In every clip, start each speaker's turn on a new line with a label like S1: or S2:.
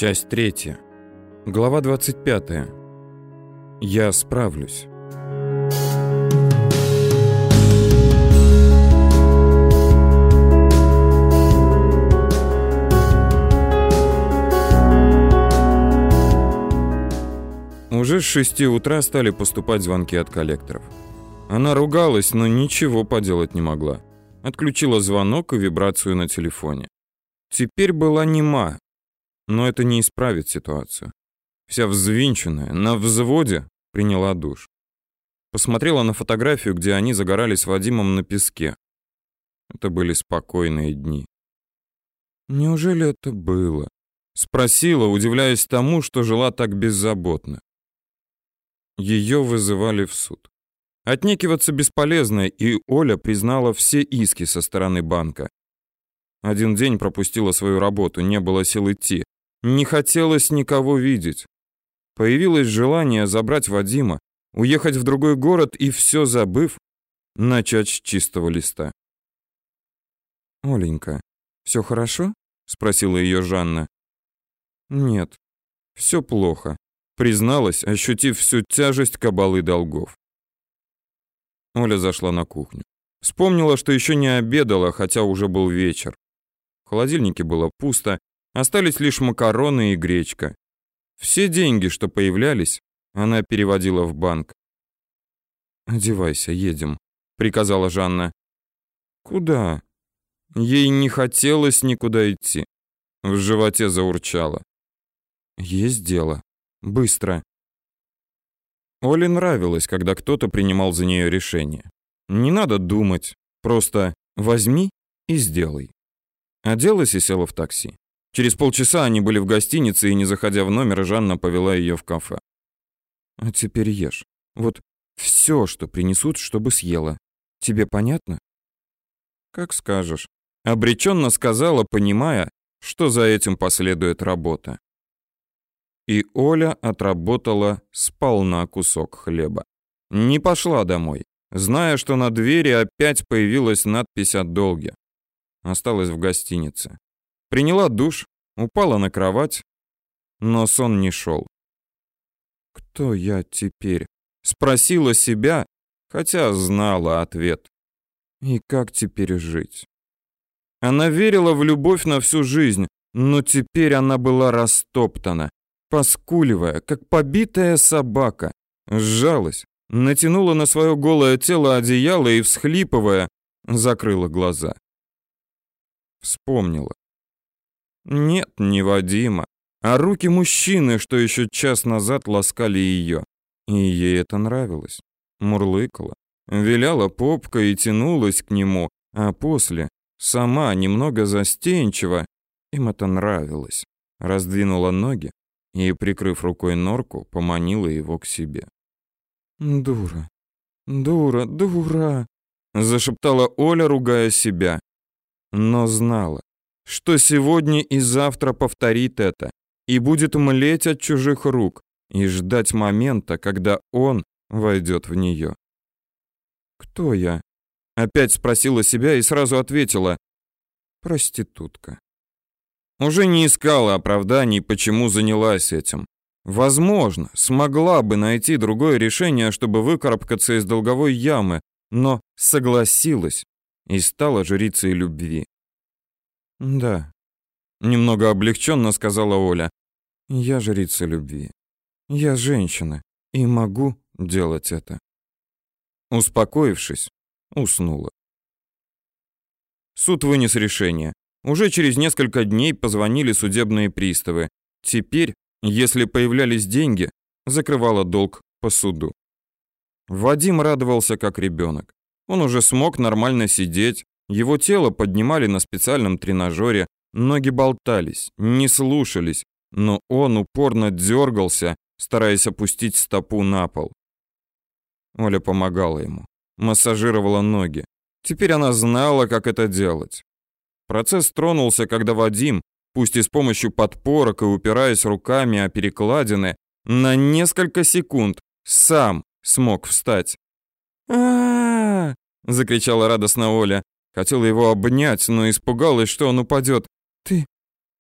S1: Часть третья. Глава 25. Я справлюсь. Уже с 6 утра стали поступать звонки от коллекторов. Она ругалась, но ничего поделать не могла. Отключила звонок и вибрацию на телефоне. Теперь была нема, но это не исправит ситуацию. Вся взвинченная, на взводе, приняла душ. Посмотрела на фотографию, где они загорали с Вадимом на песке. Это были спокойные дни. Неужели это было? Спросила, удивляясь тому, что жила так беззаботно. Ее вызывали в суд. Отнекиваться бесполезно, и Оля признала все иски со стороны банка. Один день пропустила свою работу, не было сил идти. Не хотелось никого видеть. Появилось желание забрать Вадима, уехать в другой город и все забыв, начать с чистого листа. «Оленька, все хорошо?» — спросила ее Жанна. «Нет, все плохо», — призналась, ощутив всю тяжесть кабалы долгов. Оля зашла на кухню. Вспомнила, что еще не обедала, хотя уже был вечер. В холодильнике было пусто, Остались лишь макароны и гречка. Все деньги, что появлялись, она переводила в банк. «Одевайся, едем», — приказала Жанна. «Куда?» Ей не хотелось никуда идти. В животе заурчало. «Есть дело. Быстро». Оле нравилось, когда кто-то принимал за нее решение. Не надо думать, просто возьми и сделай. Оделась и села в такси. Через полчаса они были в гостинице, и, не заходя в номер, Жанна повела ее в кафе. «А теперь ешь. Вот все, что принесут, чтобы съела. Тебе понятно?» «Как скажешь», — обреченно сказала, понимая, что за этим последует работа. И Оля отработала сполна кусок хлеба. Не пошла домой, зная, что на двери опять появилась надпись о долге. Осталась в гостинице. Приняла душ, упала на кровать, но сон не шел. «Кто я теперь?» — спросила себя, хотя знала ответ. «И как теперь жить?» Она верила в любовь на всю жизнь, но теперь она была растоптана, поскуливая, как побитая собака, сжалась, натянула на свое голое тело одеяло и, всхлипывая, закрыла глаза. Вспомнила. Нет, не Вадима, а руки мужчины, что еще час назад ласкали ее. И ей это нравилось. Мурлыкала, виляла попкой и тянулась к нему, а после, сама немного застенчиво, им это нравилось. Раздвинула ноги и, прикрыв рукой норку, поманила его к себе. «Дура, дура, дура!» зашептала Оля, ругая себя. Но знала, что сегодня и завтра повторит это и будет млеть от чужих рук и ждать момента, когда он войдет в нее. «Кто я?» — опять спросила себя и сразу ответила. «Проститутка». Уже не искала оправданий, почему занялась этим. Возможно, смогла бы найти другое решение, чтобы выкарабкаться из долговой ямы, но согласилась и стала жрицей любви. «Да», — немного облегченно сказала Оля. «Я жрица любви. Я женщина и могу делать это». Успокоившись, уснула. Суд вынес решение. Уже через несколько дней позвонили судебные приставы. Теперь, если появлялись деньги, закрывала долг по суду. Вадим радовался как ребенок. Он уже смог нормально сидеть, его тело поднимали на специальном тренажере, ноги болтались, не слушались, но он упорно дергался, стараясь опустить стопу на пол. Оля помогала ему, массажировала ноги. Теперь она знала, как это делать. Процесс тронулся, когда Вадим, пусть и с помощью подпорок и упираясь руками о перекладины, на несколько секунд сам смог встать. а, закричала радостно Оля. Хотела его обнять, но испугалась, что он упадет. «Ты...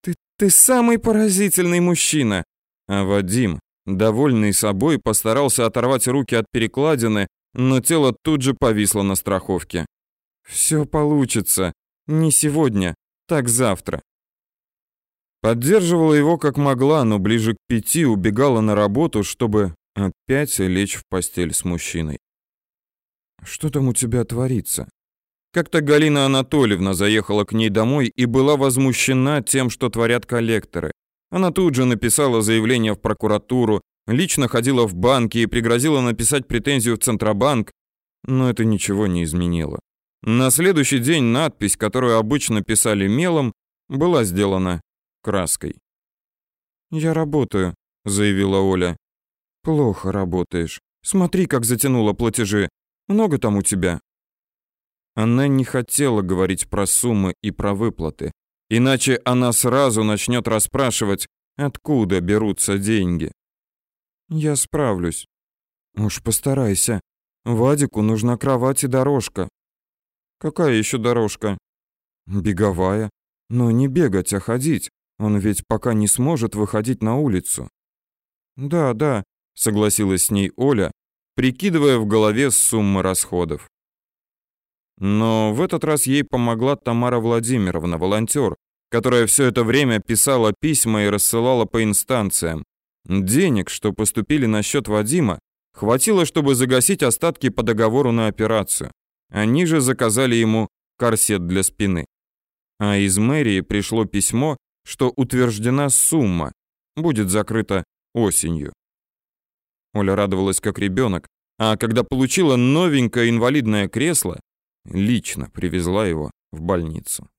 S1: ты Ты самый поразительный мужчина!» А Вадим, довольный собой, постарался оторвать руки от перекладины, но тело тут же повисло на страховке. «Все получится. Не сегодня, так завтра». Поддерживала его как могла, но ближе к пяти убегала на работу, чтобы опять лечь в постель с мужчиной. «Что там у тебя творится?» Как-то Галина Анатольевна заехала к ней домой и была возмущена тем, что творят коллекторы. Она тут же написала заявление в прокуратуру, лично ходила в банки и пригрозила написать претензию в Центробанк, но это ничего не изменило. На следующий день надпись, которую обычно писали мелом, была сделана краской. «Я работаю», — заявила Оля. «Плохо работаешь. Смотри, как затянуло платежи. Много там у тебя?» Она не хотела говорить про суммы и про выплаты, иначе она сразу начнет расспрашивать, откуда берутся деньги. Я справлюсь. Уж постарайся. Вадику нужна кровать и дорожка. Какая еще дорожка? Беговая. Но не бегать, а ходить. Он ведь пока не сможет выходить на улицу. Да, да, согласилась с ней Оля, прикидывая в голове суммы расходов. Но в этот раз ей помогла Тамара Владимировна, волонтер, которая все это время писала письма и рассылала по инстанциям. Денег, что поступили на счет Вадима, хватило, чтобы загасить остатки по договору на операцию. Они же заказали ему корсет для спины. А из мэрии пришло письмо, что утверждена сумма, будет закрыта осенью. Оля радовалась как ребенок, а когда получила новенькое инвалидное кресло, лично привезла его в больницу.